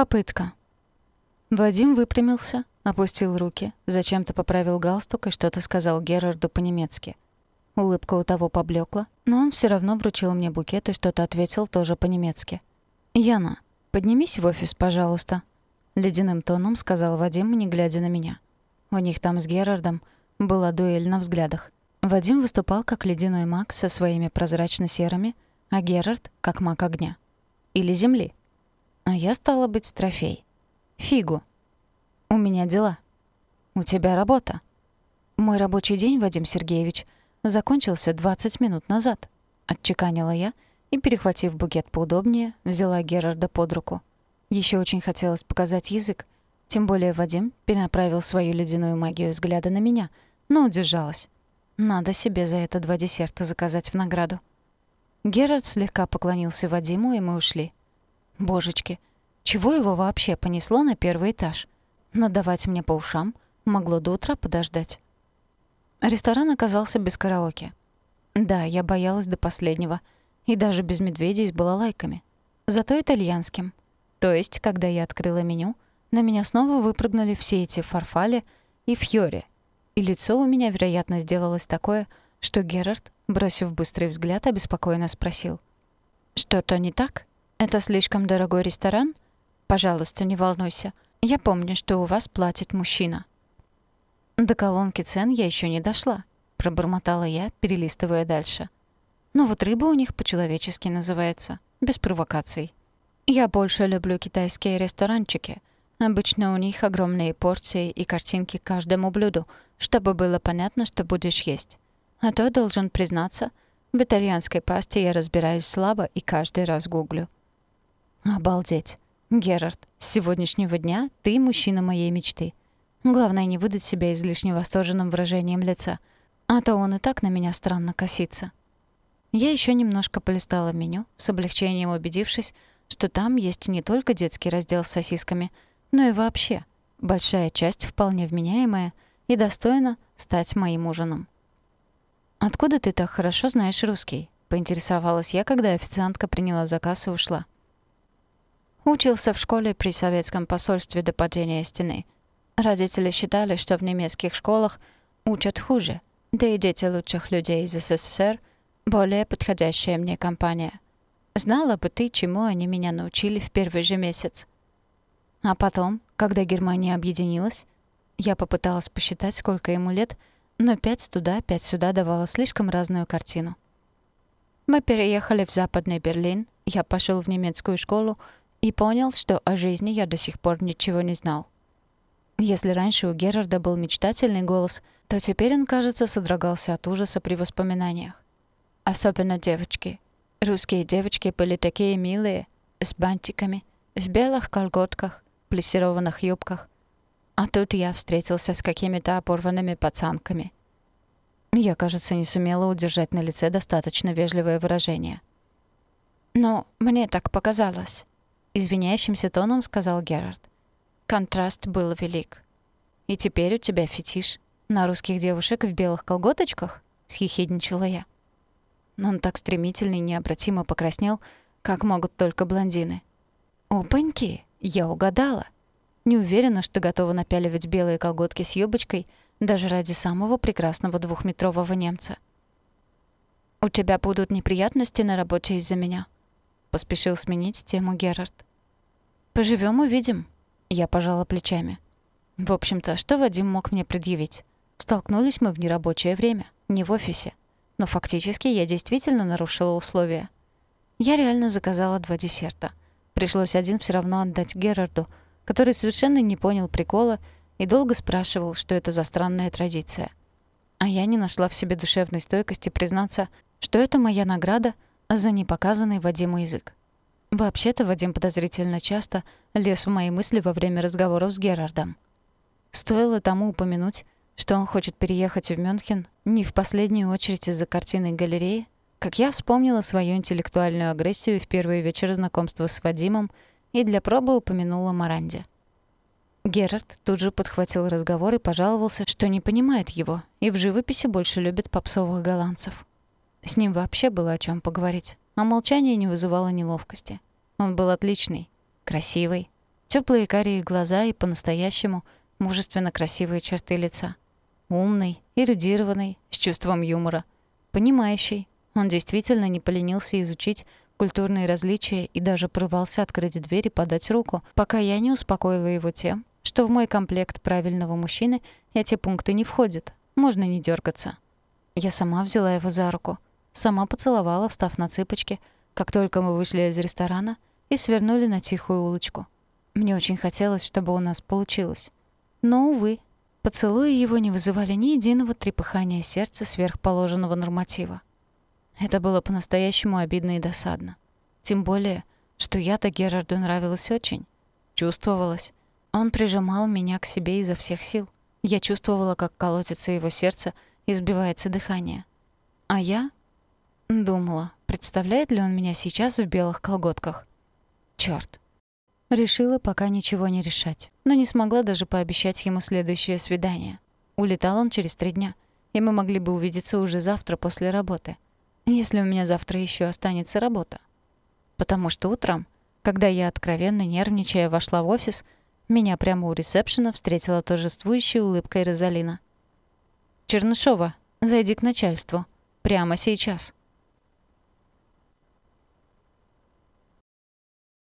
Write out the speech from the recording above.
Попытка. Вадим выпрямился, опустил руки, зачем-то поправил галстук и что-то сказал Герарду по-немецки. Улыбка у того поблекла, но он все равно вручил мне букет и что-то ответил тоже по-немецки. «Яна, поднимись в офис, пожалуйста», — ледяным тоном сказал Вадим, не глядя на меня. У них там с Герардом была дуэль на взглядах. Вадим выступал как ледяной маг со своими прозрачно-серыми, а Герард — как маг огня. Или земли. А я стала быть трофей. Фигу. У меня дела. У тебя работа. Мой рабочий день, Вадим Сергеевич, закончился 20 минут назад. Отчеканила я и, перехватив букет поудобнее, взяла Герарда под руку. Еще очень хотелось показать язык, тем более Вадим перенаправил свою ледяную магию взгляда на меня, но удержалась. Надо себе за это два десерта заказать в награду. Герард слегка поклонился Вадиму, и мы ушли. Божечки, чего его вообще понесло на первый этаж? Надавать мне по ушам могло до утра подождать. Ресторан оказался без караоке. Да, я боялась до последнего. И даже без медведей с балалайками. Зато итальянским. То есть, когда я открыла меню, на меня снова выпрыгнули все эти фарфали и фьори. И лицо у меня, вероятно, сделалось такое, что Герард, бросив быстрый взгляд, обеспокоенно спросил. «Что-то не так? Это слишком дорогой ресторан? Пожалуйста, не волнуйся. Я помню, что у вас платит мужчина». До колонки цен я еще не дошла, пробормотала я, перелистывая дальше. Но вот рыба у них по-человечески называется, без провокаций. Я больше люблю китайские ресторанчики. Обычно у них огромные порции и картинки к каждому блюду, чтобы было понятно, что будешь есть. А то, должен признаться, в итальянской пасте я разбираюсь слабо и каждый раз гуглю. Обалдеть. Герард, с сегодняшнего дня ты мужчина моей мечты. Главное, не выдать себя излишне восторженным выражением лица, а то он и так на меня странно косится. Я еще немножко полистала меню, с облегчением убедившись, что там есть не только детский раздел с сосисками, но и вообще большая часть вполне вменяемая и достойна стать моим ужином. «Откуда ты так хорошо знаешь русский?» — поинтересовалась я, когда официантка приняла заказ и ушла. Учился в школе при советском посольстве до падения стены — Родители считали, что в немецких школах учат хуже, да и дети лучших людей из СССР — более подходящая мне компания. Знала бы ты, чему они меня научили в первый же месяц. А потом, когда Германия объединилась, я попыталась посчитать, сколько ему лет, но пять туда, пять сюда давала слишком разную картину. Мы переехали в Западный Берлин, я пошел в немецкую школу и понял, что о жизни я до сих пор ничего не знал. Если раньше у Герарда был мечтательный голос, то теперь он, кажется, содрогался от ужаса при воспоминаниях. Особенно девочки. Русские девочки были такие милые, с бантиками, в белых колготках, плессированных юбках. А тут я встретился с какими-то оборванными пацанками. Я, кажется, не сумела удержать на лице достаточно вежливое выражение. «Но мне так показалось», — извиняющимся тоном сказал Герард. Контраст был велик. «И теперь у тебя фетиш на русских девушек в белых колготочках?» — съехидничала я. Но он так стремительно и необратимо покраснел, как могут только блондины. «Опаньки! Я угадала!» Не уверена, что готова напяливать белые колготки с юбочкой даже ради самого прекрасного двухметрового немца. «У тебя будут неприятности на работе из-за меня?» — поспешил сменить тему Герард. «Поживем, увидим», я пожала плечами. В общем-то, что Вадим мог мне предъявить? Столкнулись мы в нерабочее время, не в офисе. Но фактически я действительно нарушила условия. Я реально заказала два десерта. Пришлось один все равно отдать Герарду, который совершенно не понял прикола и долго спрашивал, что это за странная традиция. А я не нашла в себе душевной стойкости признаться, что это моя награда за непоказанный Вадиму язык. Вообще-то Вадим подозрительно часто лез в мои мысли во время разговоров с Герардом. Стоило тому упомянуть, что он хочет переехать в Мюнхен не в последнюю очередь из-за картины галереи, как я вспомнила свою интеллектуальную агрессию в первый вечер знакомства с Вадимом и для пробы упомянула Маранде. Герард тут же подхватил разговор и пожаловался, что не понимает его и в живописи больше любит попсовых голландцев. С ним вообще было о чем поговорить а молчание не вызывало неловкости. Он был отличный, красивый, Теплые карие глаза и по-настоящему мужественно красивые черты лица. Умный, эрудированный, с чувством юмора. Понимающий. Он действительно не поленился изучить культурные различия и даже порывался открыть дверь и подать руку, пока я не успокоила его тем, что в мой комплект правильного мужчины эти пункты не входят. Можно не дергаться. Я сама взяла его за руку, сама поцеловала, встав на цыпочки, как только мы вышли из ресторана и свернули на тихую улочку. Мне очень хотелось, чтобы у нас получилось. Но, увы, поцелуи его не вызывали ни единого трепыхания сердца сверхположенного норматива. Это было по-настоящему обидно и досадно. Тем более, что я-то Герарду нравилась очень. Чувствовалось. Он прижимал меня к себе изо всех сил. Я чувствовала, как колотится его сердце и сбивается дыхание. А я думала, представляет ли он меня сейчас в белых колготках. Чёрт. Решила пока ничего не решать, но не смогла даже пообещать ему следующее свидание. Улетал он через три дня, и мы могли бы увидеться уже завтра после работы. Если у меня завтра еще останется работа. Потому что утром, когда я откровенно нервничая вошла в офис, меня прямо у ресепшена встретила торжествующей улыбкой Розалина. «Чернышова, зайди к начальству. Прямо сейчас».